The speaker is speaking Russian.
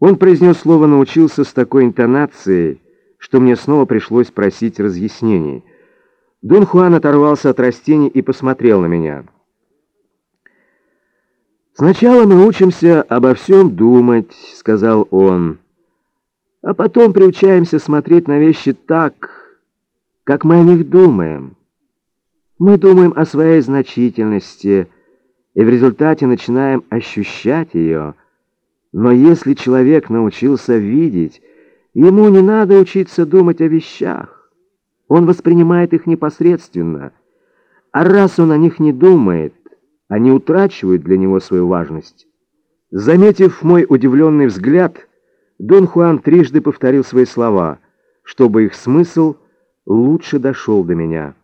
Он произнес слово «научился» с такой интонацией, что мне снова пришлось просить разъяснений. Дон Хуан оторвался от растений и посмотрел на меня. «Сначала мы учимся обо всем думать», — сказал он, «а потом приучаемся смотреть на вещи так, как мы о них думаем. Мы думаем о своей значительности, и в результате начинаем ощущать ее. Но если человек научился видеть, ему не надо учиться думать о вещах. Он воспринимает их непосредственно. А раз он о них не думает, они утрачивают для него свою важность. Заметив мой удивленный взгляд, Дон Хуан трижды повторил свои слова, чтобы их смысл лучше дошел до меня.